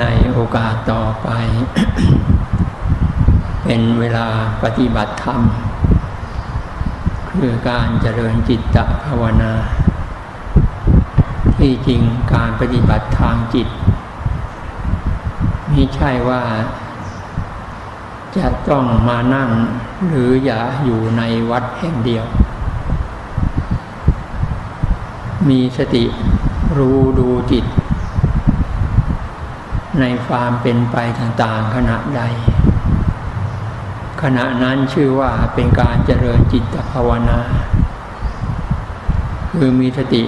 ในโอกาสต่อไป เป็นเวลาปฏิบัติธรรม คือการเจริญจิตตภาวนา ที่จริงการปฏิบัติทางจิตไม่ใช่ว่า จะต้องมานั่งหรืออย่าอยู่ในวัดแห่งเดียว มีสติรู้ดูจิต ในความเป็นไปต่างๆ ขณะใด ขณะนั้นชื่อว่าเป็นการเจริญจิตภาวนา คือมีสติ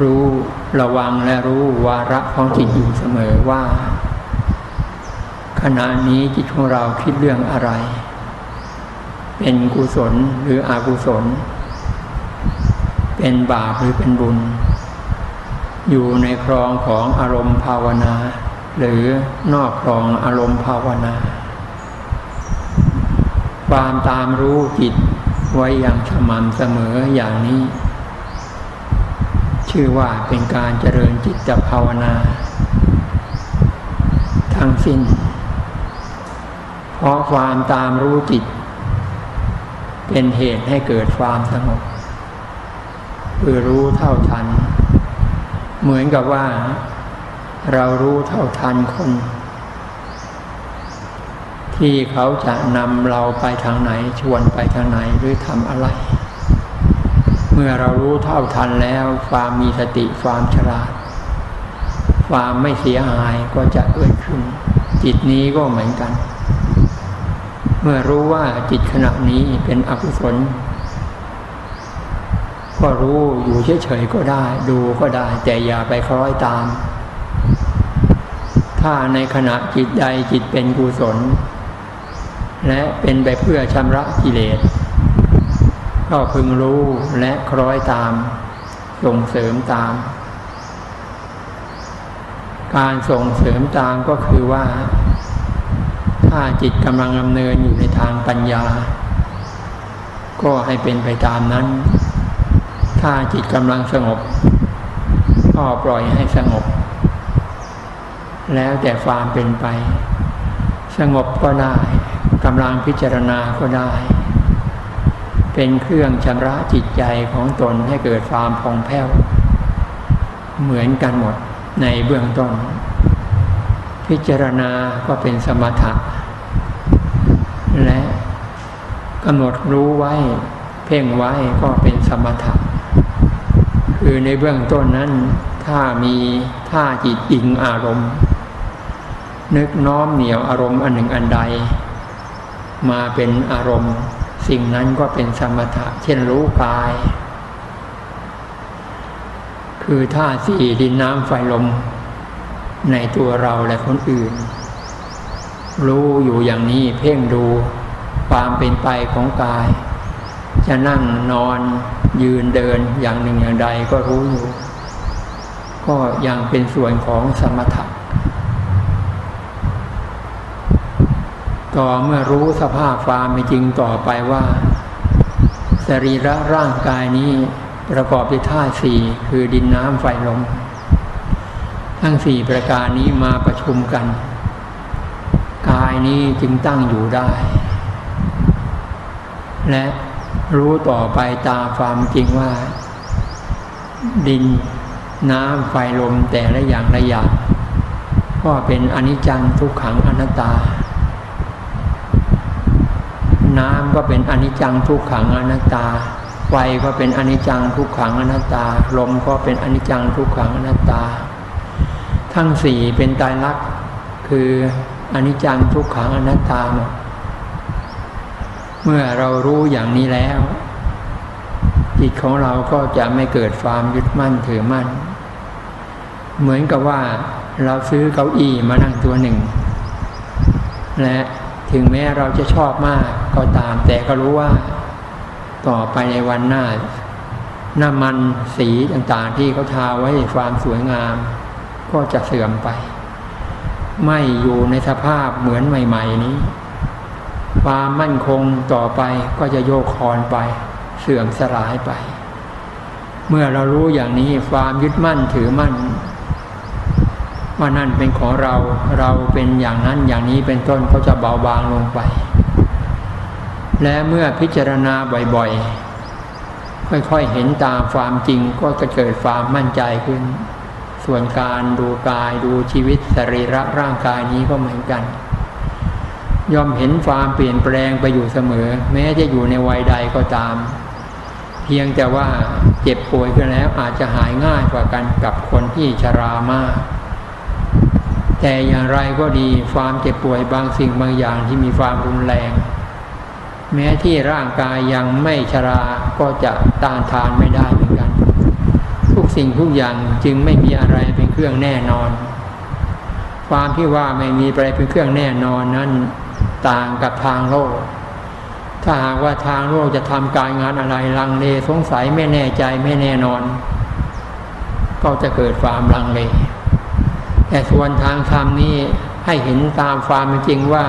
รู้ระวังและรู้วาระของจิตอยู่เสมอว่า ขณะนี้จิตของเราคิดเรื่องอะไร เป็นกุศลหรืออกุศล เป็นบาปหรือเป็นบุญ อยู่ในครองของอารมณ์ภาวนา หรือนอกครองอารมณ์ภาวนา ความตามรู้จิตไว้อย่างสม่ำเสมออย่างนี้ ชื่อว่าเป็นการเจริญจิตภาวนา ทั้งสิ้น เพราะความตามรู้จิต เป็นเหตุให้เกิดความสงบคือรู้เท่าทัน เหมือนกับว่า เรารู้เท่าทันคน ที่เขาจะนำเราไปทางไหนชวนไปทางไหนหรือทำอะไร เมื่อเรารู้เท่าทันแล้ว ความมีสติความฉลาด ความไม่เสียหายก็จะเกิดขึ้น จิตนี้ก็เหมือนกัน เมื่อรู้ว่าจิตขณะนี้เป็นอกุศล ก็รู้อยู่เฉยๆก็ได้ ดูก็ได้ แต่อย่าไปคล้อยตาม ถ้าในขณะจิตใดจิตเป็นกุศล และเป็นไปเพื่อชำระกิเลส ก็พึงรู้และคล้อยตาม ส่งเสริมตาม การส่งเสริมตามก็คือว่า ถ้าจิตกำลังดำเนินอยู่ในทางปัญญา ก็ให้เป็นไปตามนั้น ถ้าจิตกำลังสงบ ก็ปล่อยให้สงบ แล้วแต่ความเป็นไป สงบก็ได้กำลังพิจารณาก็ได้ เป็นเครื่องชำระจิตใจของตนให้เกิดความพองแผ้ว เหมือนกันหมดในเบื้องต้น พิจารณาก็เป็นสมถะ และกำหนดรู้ไว้ เพ่งไว้ก็เป็นสมถะ คือในเบื้องต้นนั้น ถ้ามีท่าจิตอิงอารมณ์ นึกน้อมเหนียวอารมณ์อันหนึ่งอันใด มาเป็นอารมณ์ สิ่งนั้นก็เป็นสมถะ เช่นรู้กาย คือท่าสี่ดินน้ำไฟลม ในตัวเราและคนอื่น รู้อยู่อย่างนี้เพ่งดูความเป็นไปของกาย จะนั่งนอนยืนเดินอย่างหนึ่งอย่างใดก็รู้อยู่ ก็ยังเป็นส่วนของสมถะต่อเมื่อรู้สภาพความเป็นจริงต่อไปว่า สรีระร่างกายนี้ประกอบด้วยธาตุสี่คือดินน้ำไฟลมทั้งสี่ประการนี้มาประชุมกัน กายนี้จึงตั้งอยู่ได้ และ รู้ต่อไปตามความจริงว่า ดินน้ำไฟลมแต่ละอย่างละอย่างก็เป็นอนิจจังทุกขังอนัตตา น้ำก็เป็นอนิจจังทุกขังอนัตตา ไฟก็เป็นอนิจจังทุกขังอนัตตา ลมก็เป็นอนิจจังทุกขังอนัตตา ทั้งสี่เป็นตายรักคืออนิจจังทุกขังอนัตตาหมด เมื่อเรารู้อย่างนี้แล้ว จิตของเราก็จะไม่เกิดความยึดมั่นถือมั่น เหมือนกับว่าเราซื้อเก้าอี้มานั่งตัวหนึ่ง และถึงแม้เราจะชอบมากก็ตามแต่ก็รู้ว่า ต่อไปในวันหน้า น้ำมันสีต่างๆที่เขาทาไว้ความสวยงาม ก็จะเสื่อมไป ไม่อยู่ในสภาพเหมือนใหม่ ๆ นี้ ความมั่นคงต่อไปก็จะโยกคอนไป เสื่อมสลายไป เมื่อเรารู้อย่างนี้ความยึดมั่นถือมั่นว่านั่นเป็นของเราเราเป็นอย่างนั้นอย่างนี้เป็นต้นก็จะเบาบางลงไป และเมื่อพิจารณาบ่อยๆ ค่อยๆเห็นตามความจริงก็จะเกิดความมั่นใจขึ้น ส่วนการดูกายดูชีวิตสรีระร่างกายนี้ก็เหมือนกัน ยอมเห็นความเปลี่ยนแปลงไปอยู่เสมอ แม้จะอยู่ในวัยใดก็ตาม เพียงแต่ว่าเจ็บป่วยขึ้นแล้วอาจจะหายง่ายกว่ากันกับคนที่ชรามาก แต่อย่างไรก็ดีความเจ็บป่วยบางสิ่งบางอย่างที่มีความรุนแรง แม้ที่ร่างกายยังไม่ชราก็จะต้านทานไม่ได้เหมือนกัน ทุกสิ่งทุกอย่างจึงไม่มีอะไรเป็นเครื่องแน่นอน ความที่ว่าไม่มีอะไรเป็นเครื่องแน่นอนนั้น ต่างกับทางโลก ถ้าหากว่าทางโลกจะทำการงานอะไรลังเลสงสัยไม่แน่ใจไม่แน่นอน ก็จะเกิดความลังเล แต่ส่วนทางธรรมนี้ให้เห็นตามความเป็นจริงว่า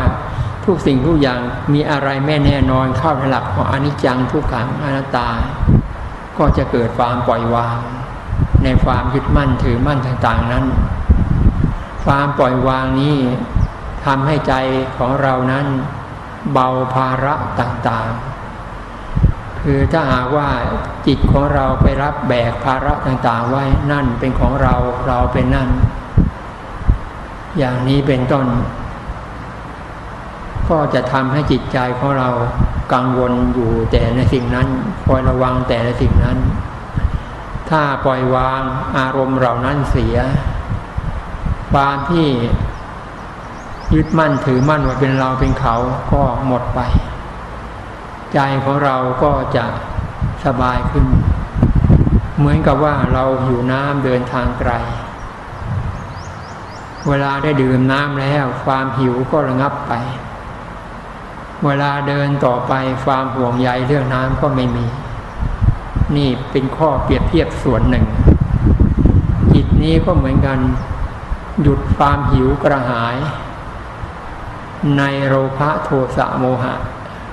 ทุกสิ่งทุกอย่างมีอะไรไม่แน่นอนเข้าในหลักของอนิจจังทุกขังอนัตตา ก็จะเกิดความปล่อยวาง ในความยึดมั่นถือมั่นต่างๆนั้น ความปล่อยวางนี้ ทำให้ใจของเรานั้น เบาภาระต่างๆ คือถ้าหากว่าจิตของเราไปรับแบกภาระต่างๆ ไว้นั่นเป็นของเราเราเป็นนั่น อย่างนี้เป็นต้น ก็จะทำให้จิตใจของเรากังวลอยู่แต่ในสิ่งนั้นคอยระวังแต่ในสิ่งนั้น ถ้าปล่อยวางอารมณ์เหล่านั้นเสียความที่ ยึดมั่นถือมั่นว่าเป็นเราเป็นเขาก็หมดไป ใจของเราก็จะสบายขึ้น เหมือนกับว่าเราอยู่น้ำเดินทางไกล เวลาได้ดื่มน้ำแล้ว ความหิวก็ระงับไป เวลาเดินต่อไปความห่วงใยเรื่องน้ำก็ไม่มี นี่เป็นข้อเปรียบเทียบส่วนหนึ่ง จิตนี้ก็เหมือนกันหยุดความหิวกระหาย ในโลภะโทสะโมหะ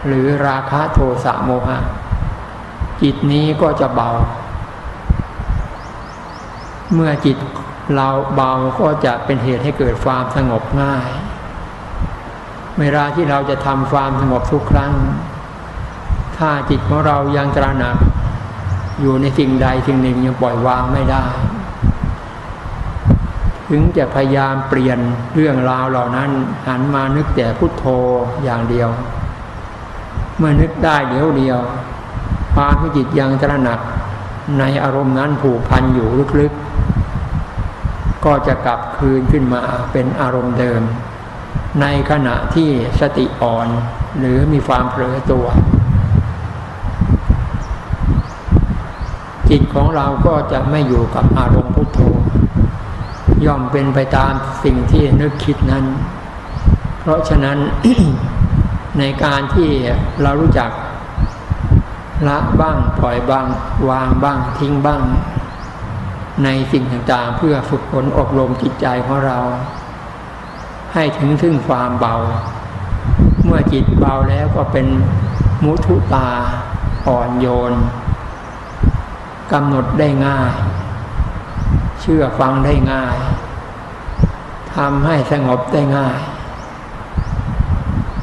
หรือราคะโทสะโมหะ จิตนี้ก็จะเบา เมื่อจิตเราเบาก็จะเป็นเหตุให้เกิดความสงบง่าย เวลาที่เราจะทำความสงบทุกครั้ง ถ้าจิตของเรายังตระหนัก อยู่ในสิ่งใดสิ่งหนึ่งยังปล่อยวางไม่ได้ ถึงจะพยายามเปลี่ยนเรื่องราวเหล่านั้นหันมานึกแต่พุทโธอย่างเดียว เมื่อนึกได้เดียวเดียวความที่จิตยังตระหนักในอารมณ์นั้นผูกพันอยู่ลึกๆ ก็จะกลับคืนขึ้นมาเป็นอารมณ์เดิม ในขณะที่สติอ่อนหรือมีความเผลอตัว จิตของเราก็จะไม่อยู่กับอารมณ์พุทโธ ย่อมเป็นไปตามสิ่งที่นึกคิดนั้น เพราะฉะนั้นในการที่เรารู้จักละบ้างปล่อยบ้าง วางบ้าง ทิ้งบ้าง ในสิ่งต่างๆ เพื่อฝึกฝนอบรมจิตใจของเรา ให้ถึงซึ่งความเบา เมื่อจิตเบาแล้วก็เป็นมุทุตาอ่อนโยนกำหนดได้ง่าย ชื่อฟังได้ง่ายทำให้สงบได้ง่าย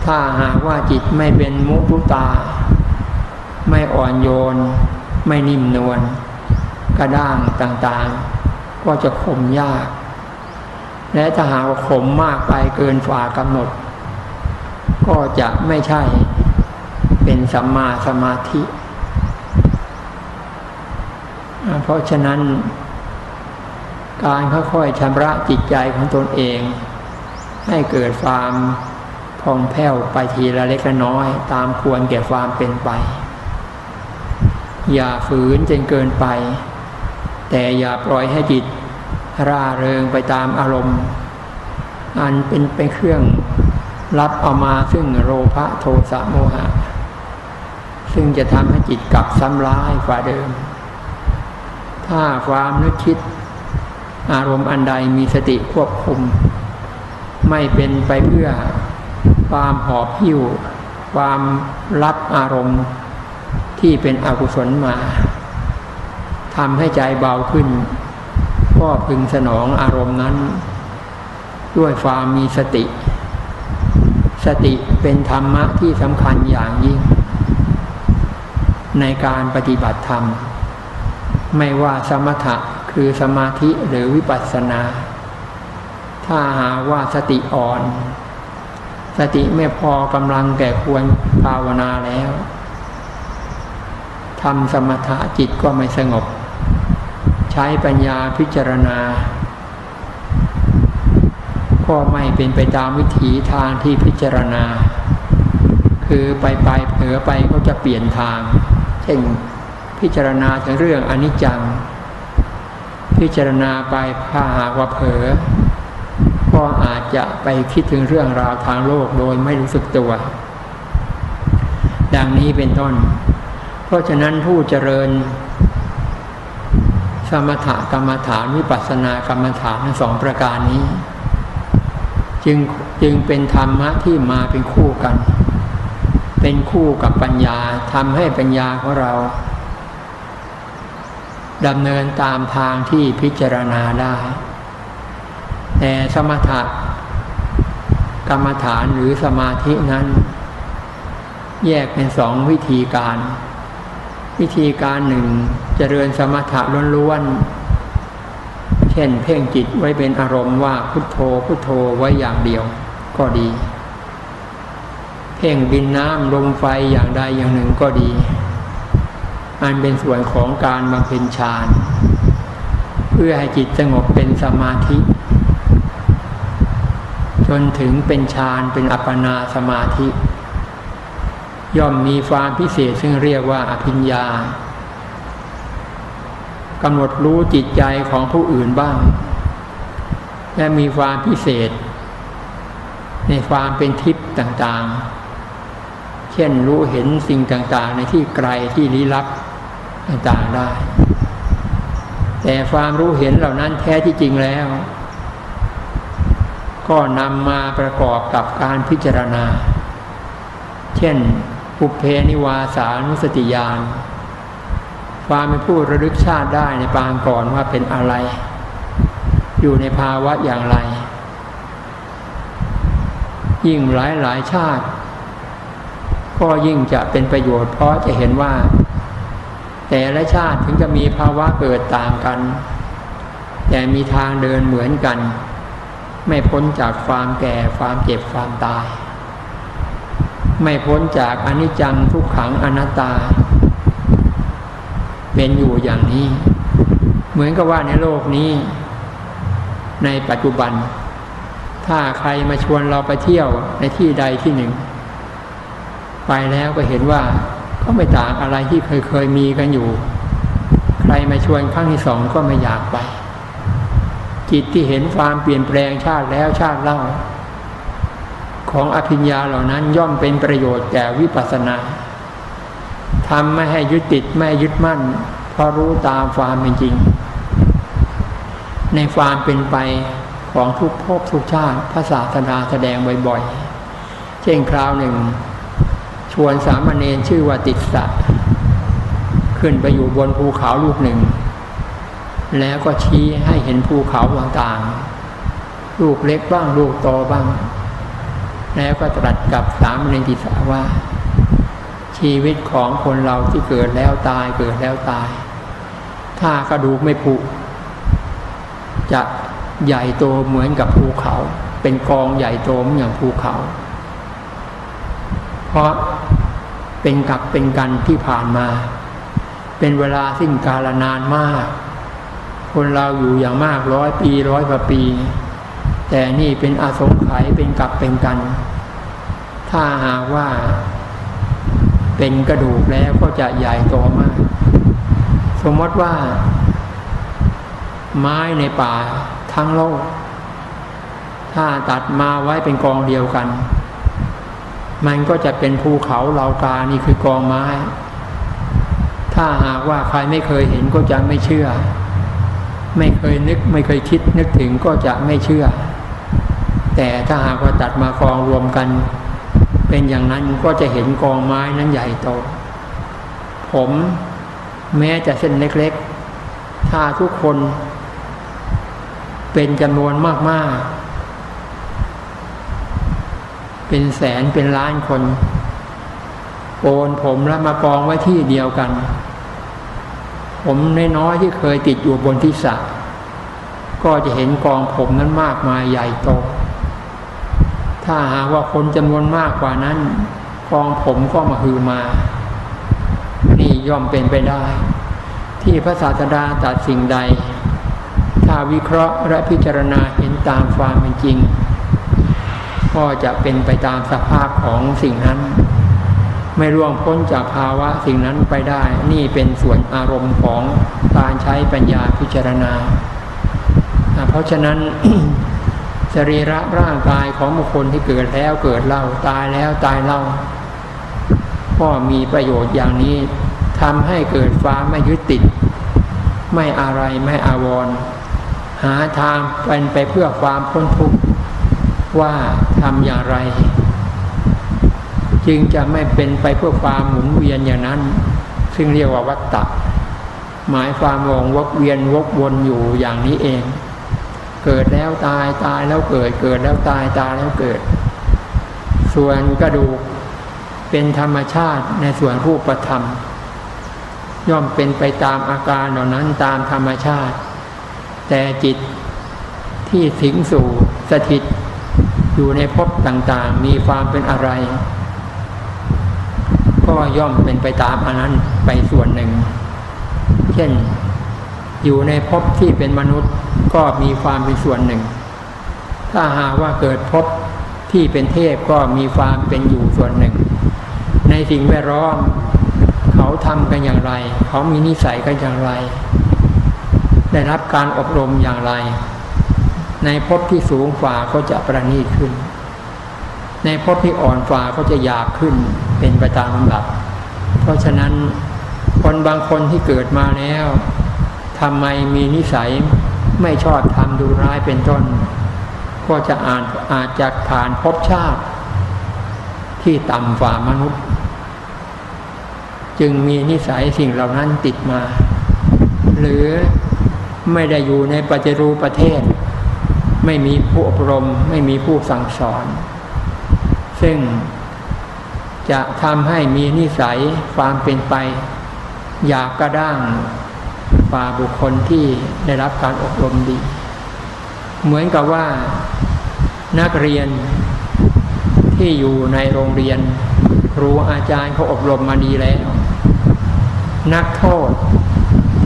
ถ้าหากว่าจิตไม่เป็นมุตุตา ไม่อ่อนโยน ไม่นิ่มนวลกระด้างต่างๆ ก็จะข่มยาก และถ้าหากข่มมากไปเกินฝ่ากำหนด ก็จะไม่ใช่เป็นสัมมาสมาธิ เพราะฉะนั้น การค่อยๆชำระจิตใจของตนเอง ให้เกิดความพองแผ้วไปทีละเล็กละน้อย ตามควรแก่ความเป็นไป อย่าฝืนจนเกินไป แต่อย่าปล่อยให้จิต ร่าเริงไปตามอารมณ์ อันเป็นเป็นเครื่องรับเอามาซึ่งโลภะโทสะโมหะ ซึ่งจะทำให้จิตกลับซ้ำร้ายกว่าเดิม ถ้าความนึกคิด อารมณ์อันใดมีสติควบคุม ไม่เป็นไปเพื่อความหอบหิ้ว ความรับอารมณ์ที่เป็นอกุศลมาทำให้ใจเบาขึ้น ก็พึงสนองอารมณ์นั้น ด้วยความมีสติ สติเป็นธรรมะที่สำคัญอย่างยิ่ง ในการปฏิบัติธรรม ไม่ว่าสมถะ คือสมาธิหรือวิปัสสนา ถ้าหาว่าสติอ่อน สติไม่พอกำลังแก่ควรภาวนาแล้วทำสมถะจิตก็ไม่สงบ ใช้ปัญญาพิจารณา ก็ไม่เป็นไปตามวิถีทางที่พิจารณา คือไปไปเผลอไปก็จะเปลี่ยนทาง เช่นพิจารณาถึงเรื่องอนิจจัง พิจารณาไปถ้าหากว่าเผลอก็อาจจะไปคิดถึงเรื่องราวทางโลกโดยไม่รู้สึกตัว ดังนี้เป็นต้น เพราะฉะนั้นผู้เจริญ สมถกรรมฐานวิปัสสนากรรมฐานสองประการนี้ จึงจึงเป็นธรรมะที่มาเป็นคู่กัน เป็นคู่กับปัญญาทำให้ปัญญาของเรา ดำเนินตามทางที่พิจารณาได้ แต่สมถะกรรมฐานหรือสมาธินั้น แยกเป็นสองวิธีการ วิธีการหนึ่งเจริญสมถะล้วนๆ เช่นเพ่งจิตไว้เป็นอารมณ์ว่าพุทโธพุทโธไว้อย่างเดียวก็ดี เพ่งดินน้ำลมไฟอย่างใดอย่างหนึ่งก็ดี อันเป็นส่วนของการบำเพ็ญฌานเพื่อให้จิตสงบเป็นสมาธิ จนถึงเป็นฌานเป็นอัปปนาสมาธิ ย่อมมีความพิเศษซึ่งเรียกว่าอภิญญากำหนดรู้จิตใจของผู้อื่นบ้าง และมีความพิเศษ ในความเป็นทิพย์ต่างๆ เช่นรู้เห็นสิ่งต่างๆ ในที่ไกลที่ลี้ลับ ต่างๆได้ แต่ความรู้เห็นเหล่านั้นแท้ที่จริงแล้ว ก็นำมาประกอบกับการพิจารณา เช่นปุเพนิวาสานุสติญาณความเป็นผู้ระลึกชาติได้ในปางก่อนว่าเป็นอะไร อยู่ในภาวะอย่างไร ยิ่งหลายหลายชาติ ก็ยิ่งจะเป็นประโยชน์เพราะจะเห็นว่า แต่ละชาติถึงจะมีภาวะเกิดต่างกัน แต่มีทางเดินเหมือนกัน ไม่พ้นจากความแก่ความเจ็บความตาย ไม่พ้นจากอนิจจังทุกขังอนัตตา เป็นอยู่อย่างนี้ เหมือนกับว่าในโลกนี้ ในปัจจุบัน ถ้าใครมาชวนเราไปเที่ยวในที่ใดที่หนึ่ง ไปแล้วก็เห็นว่า ก็ไม่ต่างอะไรที่เคยเคยมีกันอยู่ ใครมาชวนครั้งที่สองก็ไม่อยากไป จิตที่เห็นความเปลี่ยนแปลงชาติแล้วชาติเล่า ของอภิญญาเหล่านั้นย่อมเป็นประโยชน์แก่วิปัสสนาทำไม่ให้ยึดติดไม่ยึดมั่นเพราะรู้ตามความเป็นจริง ในความเป็นไปของทุกภพทุกชาติพระศาสดาแสดงบ่อยๆ เช่นคราวหนึ่ง ชวนสามเณรชื่อว่าติดสัตขึ้นไปอยู่บนภูเขาลูกหนึ่ง แล้วก็ชี้ให้เห็นภูเขาต่างๆ ลูกเล็กบ้างลูกโตบ้าง แล้วก็ตรัสกับสามเณรติสาว่า ชีวิตของคนเราที่เกิดแล้วตายเกิดแล้วตาย ถ้ากระดูกไม่ผุจะใหญ่โตเหมือนกับภูเขา เป็นกองใหญ่โตเหมือนอย่างภูเขา ราะเป็นกับเป็นกันที่ผ่านมา เป็นเวลาสิ้นกาลนานมาก คนเราอยู่อย่างมากร้อยปีร้อยกว่าปี แต่นี่เป็นอาสงไขยเป็นกับเป็นกัน ถ้าหากว่า เป็นกระดูกแล้วก็จะใหญ่โตมาก สมมติว่า ไม้ในป่าทั้งโลก ถ้าตัดมาไว้เป็นกองเดียวกัน มันก็จะเป็นภูเขาเหล่ากานี่คือกองไม้ ถ้าหากว่าใครไม่เคยเห็นก็จะไม่เชื่อ ไม่เคยนึกไม่เคยคิดนึกถึงก็จะไม่เชื่อ แต่ถ้าหากว่าตัดมากองรวมกัน เป็นอย่างนั้นก็จะเห็นกองไม้นั้นใหญ่โต ผมแม้จะเส้นเล็กๆ ถ้าทุกคนเป็นจำนวนมากๆ เป็นแสนเป็นล้านคนโกนผมแล้วมากองไว้ที่เดียวกัน ผมนน้อยที่เคยติดอยู่บนที่สะก็จะเห็นกองผมนั้นมากมายใหญ่โต ถ้าหากว่าคนจำนวนมากกว่านั้น กองผมก็มาฮือมา นี่ย่อมเป็นไปได้ ที่พระศาสดาตัดสิ่งใด ถ้าวิเคราะห์และพิจารณาเห็นตามความเป็นจริง ก็จะเป็นไปตามสภาพของสิ่งนั้น ไม่ร่วงพ้นจากภาวะสิ่งนั้นไปได้ นี่เป็นส่วนอารมณ์ของการใช้ปัญญาพิจารณา เพราะฉะนั้นสรีระร่างกายของบุคคลที่เกิดแล้วเกิดเล่าตายแล้วตายเล่าก็มีประโยชน์อย่างนี้ทำให้เกิดฟ้าไม่ยึดติด ไม่อะไรไม่อาวร หาทางเป็นไปเพื่อความพ้นทุกข์ว่า ทำอย่างไร จึงจะไม่เป็นไปเพื่อความหมุนเวียนอย่างนั้น ซึ่งเรียกว่าวัตตะหมายความวงวกเวียนวกวนอยู่อย่างนี้เอง เกิดแล้วตายตายแล้วเกิด เกิดแล้วตายตายแล้วเกิด ส่วนกระดูกเป็นธรรมชาติในส่วนผู้ปธรรม ย่อมเป็นไปตามอาการเหล่านั้นตามธรรมชาติ แต่จิตที่สิงสู่สถิต อยู่ในภพต่างๆ มีความเป็นอะไร ก็ย่อมเป็นไปตามอันนั้นไปส่วนหนึ่ง เช่น อยู่ในภพที่เป็นมนุษย์ก็มีความเป็นส่วนหนึ่ง ถ้าหากว่าเกิดภพที่เป็นเทพก็มีความเป็นอยู่ส่วนหนึ่ง ในสิ่งแวดล้อมเขาทำกันอย่างไร เขามีนิสัยกันอย่างไร ได้รับการอบรมอย่างไร ในภพที่สูงฝ่าก็จะประณีตขึ้น ในภพที่อ่อนฝ่าก็จะหยาบขึ้นเป็นไปตามลำดับ เพราะฉะนั้นคนบางคนที่เกิดมาแล้วทำไมมีนิสัยไม่ชอบทำดูร้ายเป็นต้น ก็จะอ่านอาจจะผ่านภพชาติ ที่ต่ำฝ่ามนุษย์ จึงมีนิสัยสิ่งเหล่านั้นติดมา หรือไม่ได้อยู่ในปัจจุรูประเทศ ไม่มีผู้อบรม ไม่มีผู้สั่งสอน ซึ่งจะทำให้มีนิสัยความเป็นไป อยากกระด้างฝ่าบุคคลที่ได้รับการอบรมดี เหมือนกับว่านักเรียนที่อยู่ในโรงเรียน ครูอาจารย์เขาอบรมมาดีแล้ว นักโทษ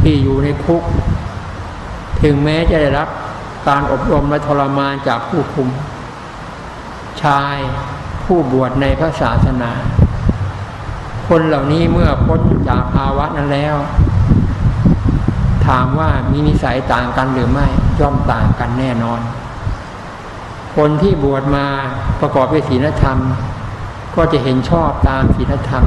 ที่อยู่ในคุก ถึงแม้จะได้รับ การอบรมและทรมานจากผู้คุม ชายผู้บวชในพระศาสนา คนเหล่านี้เมื่อพ้นจากภาวะนั้นแล้ว ถามว่ามีนิสัยต่างกันหรือไม่ย่อมต่างกันแน่นอน คนที่บวชมาประกอบด้วยศีลธรรม ก็จะเห็นชอบตามศีลธรรม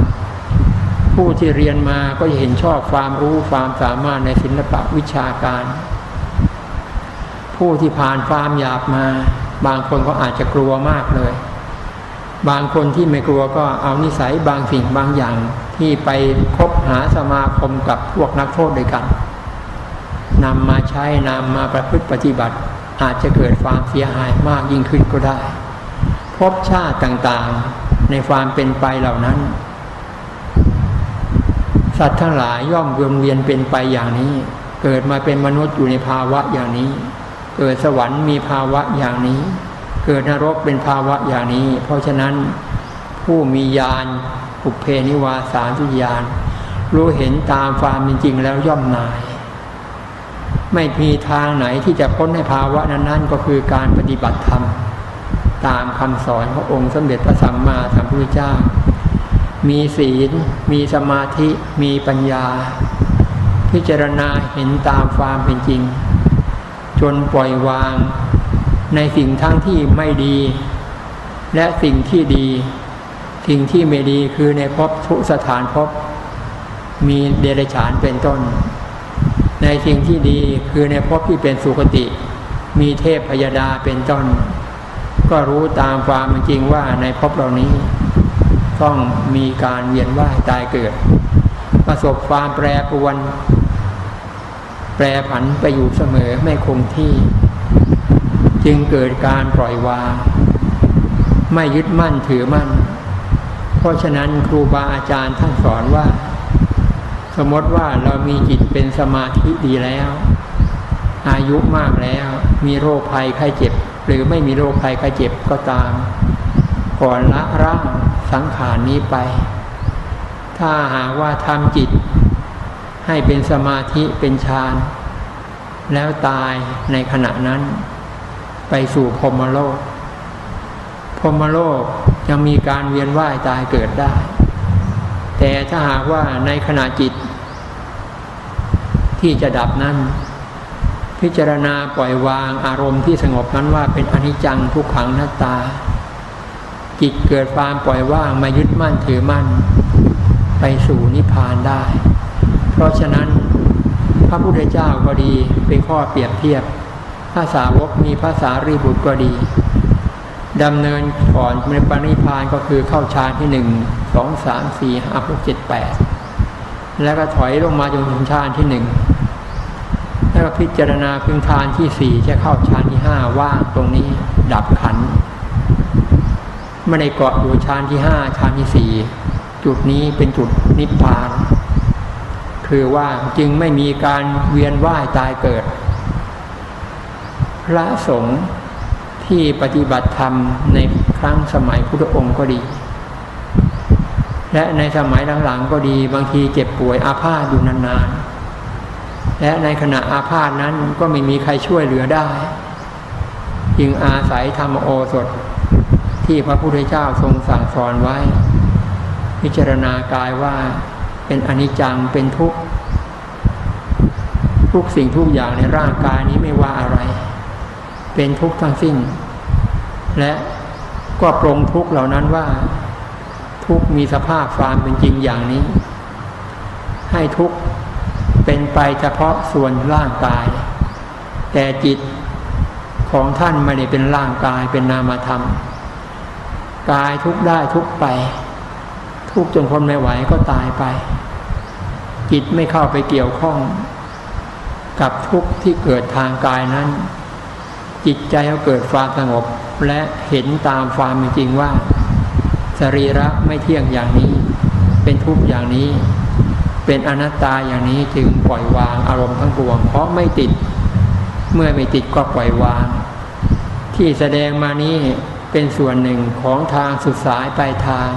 ผู้ที่เรียนมาก็จะเห็นชอบความรู้ความสามารถในศิลปะวิชาการ ผู้ที่ผ่านความหยาบมา บางคนก็อาจจะกลัวมากเลย บางคนที่ไม่กลัวก็เอานิสัยบางสิ่งบางอย่างที่ไปคบหาสมาคมกับพวกนักโทษด้วยกันนำมาใช้นำมาประพฤติปฏิบัติ อาจจะเกิดความเสียหายมากยิ่งขึ้นก็ได้ พบชาติต่างๆในความเป็นไปเหล่านั้น สัตว์ทั้งหลายย่อมวนเวียนเป็นไปอย่างนี้ เกิดมาเป็นมนุษย์อยู่ในภาวะอย่างนี้ เกิดสวรรค์มีภาวะอย่างนี้ เกิดนรกเป็นภาวะอย่างนี้ เพราะฉะนั้นผู้มีญาณอุเพนิวาสาทุญาณรู้เห็นตามความเป็นจริงแล้วย่อมนาย ไม่มีทางไหนที่จะพ้นในภาวะนั้นๆ ก็คือการปฏิบัติธรรม ตามคำสอนขององค์สมเด็จพระสัมมาสัมพุทธเจ้า มีศีล มีสมาธิ มีปัญญา พิจารณาเห็นตามความเป็นจริง จนปล่อยวาง ในสิ่งทั้งที่ไม่ดี และสิ่งที่ดี สิ่งที่ไม่ดีคือในภพทุสถานภพมีเดรัจฉานเป็นต้น ในสิ่งที่ดีคือในภพที่เป็นสุคติ มีเทพพยดาเป็นต้น ก็รู้ตามความจริงว่าในภพเหล่านี้ ต้องมีการเวียนว่ายตายเกิด ประสบความแปรปรวน แปรผันไปอยู่เสมอไม่คงที่ จึงเกิดการปล่อยวาง ไม่ยึดมั่นถือมั่น เพราะฉะนั้นครูบาอาจารย์ท่านสอนว่า สมมติว่าเรามีจิตเป็นสมาธิดีแล้ว อายุมากแล้ว มีโรคภัยไข้เจ็บ หรือไม่มีโรคภัยไข้เจ็บก็ตาม ก่อนละร่างสังขารนี้ไป ถ้าหากว่าทำจิต ให้เป็นสมาธิเป็นฌาน แล้วตายในขณะนั้น ไปสู่พรมโลกพรมโลกยังมีการเวียนว่ายตายเกิดได้ แต่ถ้าหากว่าในขณะจิต ที่จะดับนั้น พิจารณาปล่อยวางอารมณ์ที่สงบนั้นว่าเป็นอนิจจังทุกขังหนัตตา จิตเกิดความปล่อยว่างมายึดมั่นถือมั่น ไปสู่นิพพานได้ ราะฉะนั้นพระพุทธเจ้าก็ดีเป็นข้อเปรียบเทียบภาษาวกมีภาษารีบุตรก็ดีดำเนินก่อนในปณิพานก็คือเข้าฌานที่หนึ่งสองสามสี่ห้าหกเจ็ดแปดแล้วก็ถอยลงมาจนถึงฌานที่หนึ่งแล้วก็พิจารณาพึงทานที่สี่จะเข้าฌานที่ห้าว่างตรงนี้ดับขันไม่ได้เกาะอยู่ฌานที่ห้าฌานที่สี่จุดนี้เป็นจุดนิพพาน คือว่าจึงไม่มีการเวียนว่ายตายเกิด พระสงฆ์ที่ปฏิบัติธรรมในครั้งสมัยพุทธองค์ก็ดี และในสมัยหลังๆก็ดีบางทีเจ็บป่วยอาพาธอยู่นานๆ และในขณะอาพาธนั้นก็ไม่มีใครช่วยเหลือได้ จึงอาศัยธรรมโอสถ ที่พระพุทธเจ้าทรงสั่งสอนไว้ พิจารณากายว่า เป็นอนิจจังเป็นทุกข์ทุกสิ่งทุกอย่างในร่างกายนี้ไม่ว่าอะไร เป็นทุกข์ทั้งสิ้น และก็ปรงทุกข์เหล่านั้นว่า ทุกมีสภาพความเป็นจริงอย่างนี้ ให้ทุกเป็นไปเฉพาะส่วนร่างกาย แต่จิตของท่านไม่ได้เป็นร่างกายเป็นนามธรรม กายทุกได้ทุกไป ทุกจนคนไม่ไหวก็ตายไป จิตไม่เข้าไปเกี่ยวข้อง กับทุกข์ที่เกิดทางกายนั้น จิตใจเขาเกิดความสงบและเห็นตามความจริงว่า สรีระไม่เที่ยงอย่างนี้ เป็นทุกข์อย่างนี้ เป็นอนัตตาอย่างนี้จึงปล่อยวางอารมณ์ทั้งปวง เพราะไม่ติดเมื่อไม่ติดก็ปล่อยวาง ที่แสดงมานี้เป็นส่วนหนึ่งของทางสุดสายปลายทาง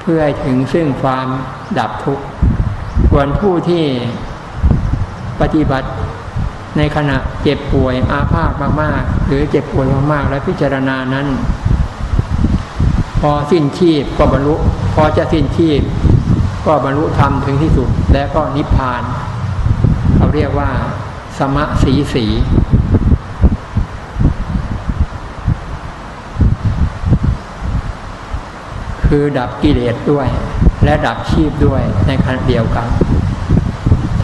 เพื่อให้ถึงซึ่งความดับทุกข์ ส่วนผู้ที่ปฏิบัติในขณะเจ็บป่วยอาพาธมากๆ หรือเจ็บป่วยมากๆ แล้วพิจารณานั้น พอสิ้นชีพก็บรรลุ พอจะสิ้นชีพ ก็บรรลุธรรมถึงที่สุด แล้วก็นิพพาน เขาเรียกว่า สมะสีสี คือดับกิเลสด้วย และดับชีพด้วยในขณะเดียวกัน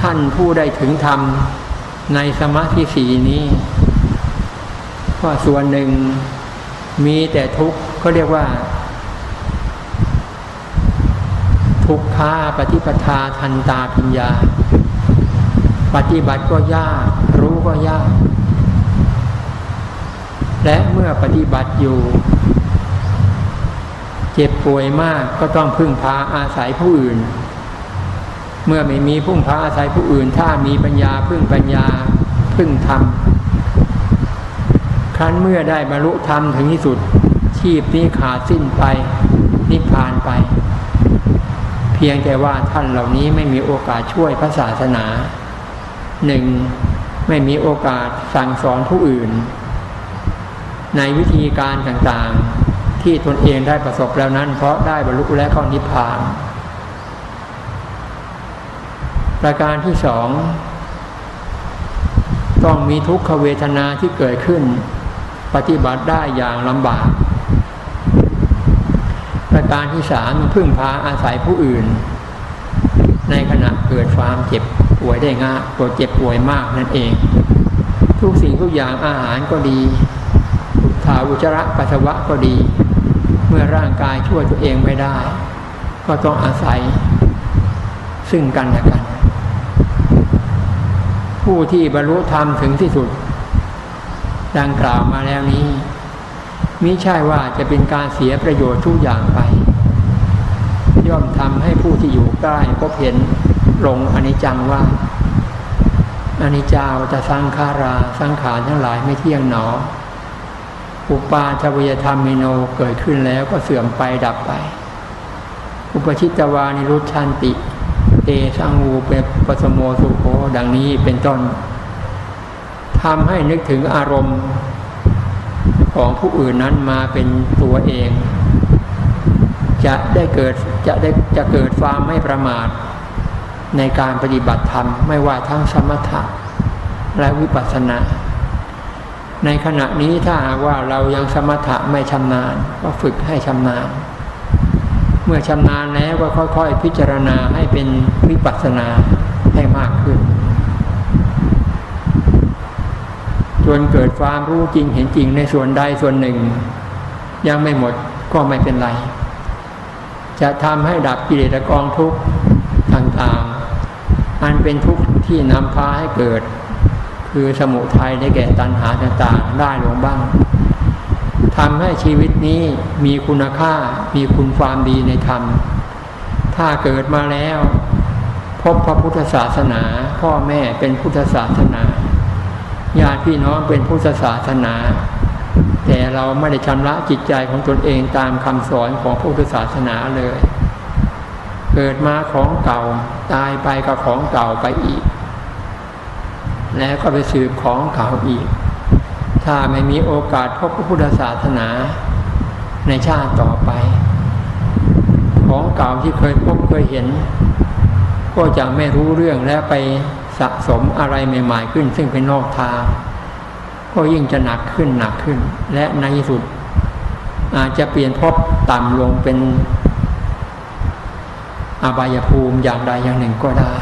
ท่านผู้ได้ถึงธรรมในสมาธิสีนี้ก็ส่วนหนึ่งมีแต่ทุกข์เขาเรียกว่า ทุกขาปฏิปทาทันตาปัญญา ปฏิบัติก็ยาก รู้ก็ยาก และเมื่อปฏิบัติอยู่ เจ็บป่วยมากก็ต้องพึ่งพาอาศัยผู้อื่น เมื่อไม่มีพึ่งพาอาศัยผู้อื่น ถ้ามีปัญญาพึ่งปัญญาพึ่งธรรมครั้นเมื่อได้บรรลุธรรมถึงที่สุด ชีพนี้ขาดสิ้นไป นิพพานไป เพียงแต่ว่าท่านเหล่านี้ไม่มีโอกาสช่วยพระศาสนาหนึ่งไม่มีโอกาสสั่งสอนผู้อื่น ในวิธีการต่างๆ ที่ตนเองได้ประสบแล้วนั้น เพราะได้บรรลุและเข้านิพพาน ประการที่สอง ต้องมีทุกขเวทนาที่เกิดขึ้น ปฏิบัติได้อย่างลำบาก ประการที่สามพึ่งพาอาศัยผู้อื่น ในขณะเกิดความเจ็บป่วยได้ง่ายปวดเจ็บป่วยมากนั่นเอง ทุกสิ่งทุกอย่างอาหารก็ดีถาอุจระปัสสาวะก็ดี เมื่อร่างกายช่วยตัวเองไม่ได้ ก็ต้องอาศัย ซึ่งกันและกัน ผู้ที่บรรลุธรรมถึงที่สุด ดังกล่าวมาแล้วนี้มิใช่ว่าจะเป็นการเสียประโยชน์ทุกอย่างไป ย่อมทำให้ผู้ที่อยู่ใกล้พบเห็นลงอนิจจังว่าอนิจจาวจะสังขาราสังขารทั้งหลายไม่เที่ยงหนอ อุปาทวยธรรมิโนเกิดขึ้นแล้วก็เสื่อมไปดับไป อุปชิตวานิรุชันติ เตสังูเปปสโมสุโคดังนี้เป็นต้นทำให้นึกถึงอารมณ์ของผู้อื่นนั้นมาเป็นตัวเอง จะได้เกิดจะได้จะเกิดความไม่ประมาท ในการปฏิบัติธรรมไม่ว่าทั้งสมถะและวิปัสสนา ในขณะนี้ถ้าหากว่าเรายังสมถะไม่ชำนาญ ก็ฝึกให้ชำนาญ เมื่อชำนาญแล้วก็ค่อยๆ พิจารณาให้เป็นวิปัสสนาให้มากขึ้น จนเกิดความรู้จริงเห็นจริงในส่วนใดส่วนหนึ่ง ยังไม่หมดก็ไม่เป็นไร จะทำให้ดับกิเลสกองทุกข์ต่างๆ อันเป็นทุกข์ที่นำพาให้เกิด คือสมุทัยได้แก่ตัณหาต่างๆ ได้ลงบ้างทำให้ชีวิตนี้มีคุณค่ามีคุณความดีในธรรม ถ้าเกิดมาแล้ว พบพระพุทธศาสนา พ่อแม่เป็นพุทธศาสนาญาติพี่น้องเป็นพุทธศาสนา แต่เราไม่ได้ชำระจิตใจของตนเองตามคำสอนของพุทธศาสนาเลย เกิดมาของเก่าตายไปก็ของเก่าไปอีก แล้วก็ไปสืบของเก่าอีก ถ้าไม่มีโอกาสพบพระพุทธศาสนาในชาติต่อไป ของเก่าที่เคยพบเคยเห็น ก็จะไม่รู้เรื่องและไปสะสมอะไรใหม่ๆขึ้น ซึ่งเป็นนอกทาง ก็ยิ่งจะหนักขึ้นหนักขึ้น และในที่สุด อาจจะเปลี่ยนพบต่ำลงเป็นอบายภูมิอย่างใดอย่างหนึ่งก็ได้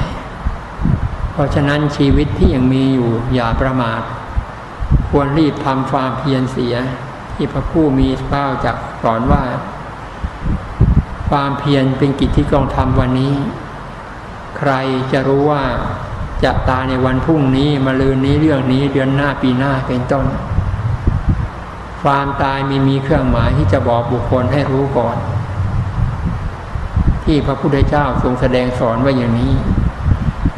เพราะฉะนั้นชีวิตที่ยังมีอยู่อย่าประมาท ควรรีบทำความเพียรเสีย ที่พระผู้มีพระภาจักสอนว่า ความเพียรเป็นกิจที่ต้องทำวันนี้ ใครจะรู้ว่าจะตายในวันพรุ่งนี้มาลืนนี้เรื่องนี้เดือนหน้าปีหน้าเป็นต้น ความตายมีมีเครื่องหมายที่จะบอกบุคคลให้รู้ก่อน ที่พระพุทธเจ้าทรงแสดงสอนไว้อย่างนี้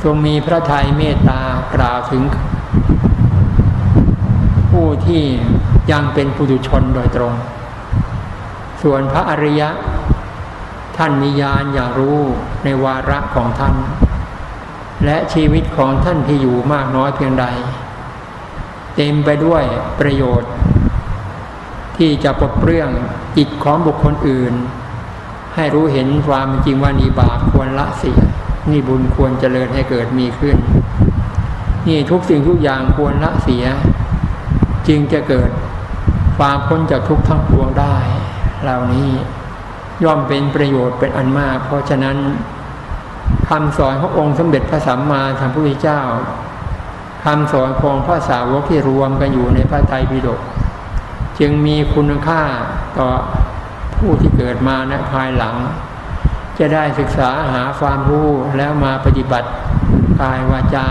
ทรงมีพระทัยเมตตากล่าวถึง ผู้ที่ยังเป็นปุถุชนโดยตรง ส่วนพระอริยะ ท่านมีญาณอย่างรู้ในวาระของท่าน และชีวิตของท่านที่อยู่มากน้อยเพียงใด เต็มไปด้วยประโยชน์ ที่จะปลดเปลื้องจิตของบุคคลอื่น ให้รู้เห็นความจริงว่านีบาปควรละเสีย นี่บุญควรเจริญให้เกิดมีขึ้น นี่ทุกสิ่งทุกอย่างควรละเสีย จึงจะเกิดความพ้นจากทุกข์ทั้งปวงได้ เหล่านี้ย่อมเป็นประโยชน์เป็นอันมาก เพราะฉะนั้นคำสอนขององค์สมเด็จพระสัมมาสัมพุทธเจ้าคำสอนของพระสาวกที่รวมกันอยู่ในพระไตรปิฎกจึงมีคุณค่าต่อผู้ที่เกิดมาในภายหลัง จะได้ศึกษาหาความรู้แล้วมาปฏิบัติกายวาจา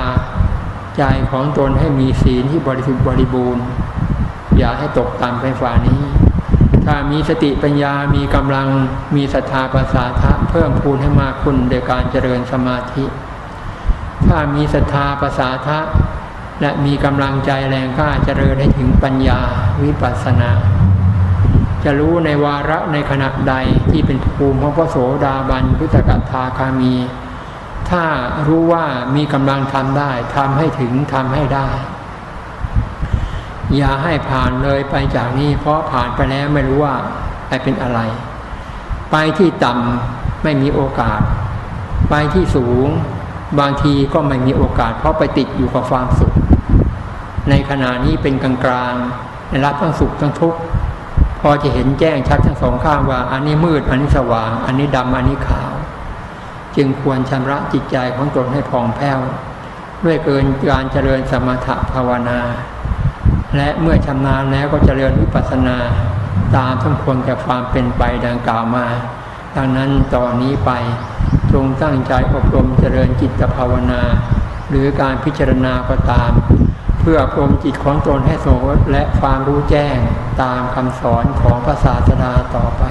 ใจของตนให้มีศีลที่บริสุทธิ์บริบูรณ์ อย่าให้ตกต่ำไปฝ่านี้ ถ้ามีสติปัญญามีกำลังมีศรัทธาภาษาทะเพิ่มพูนให้มากขึ้นโดยการเจริญสมาธิ ถ้ามีศรัทธาภาษาทะและมีกำลังใจแรงกล้าเจริญให้ถึงปัญญาวิปัสสนา จะรู้ในวาระในขณะใดที่เป็นภูมิของพระโสดาบันพุทธกัตถาคามี ถ้ารู้ว่ามีกำลังทำได้ทำให้ถึงทำให้ได้ อย่าให้ผ่านเลยไปจากนี้ เพราะผ่านไปแล้วไม่รู้ว่าไปเป็นอะไร ไปที่ต่ำไม่มีโอกาส ไปที่สูงบางทีก็ไม่มีโอกาส เพราะไปติดอยู่กับความสุข ในขณะนี้เป็นกลางกลางในรับทั้งสุขทั้งทุกข์ พอจะเห็นแจ้งชัดทั้งสองข้างว่า อันนี้มืด อันนี้สว่าง อันนี้ดำอันนี้ขาว จึงควรชำระจิตใจของตนให้ผ่องแผ้ว ด้วยเกินการเจริญสมถภาวนา และเมื่อชำนาญแล้วก็เจริญวิปัสสนาตามทั้งควรแก่ความเป็นไปดังกล่าวมา ดังนั้นตอนนี้ไปจงตั้งใจอบรมเจริญจิตภาวนา หรือการพิจารณาก็ตาม พื่อพรมจิตของตนให้สงบและความรู้แจ้งตามคำสอนของพระศาสดาต่อไป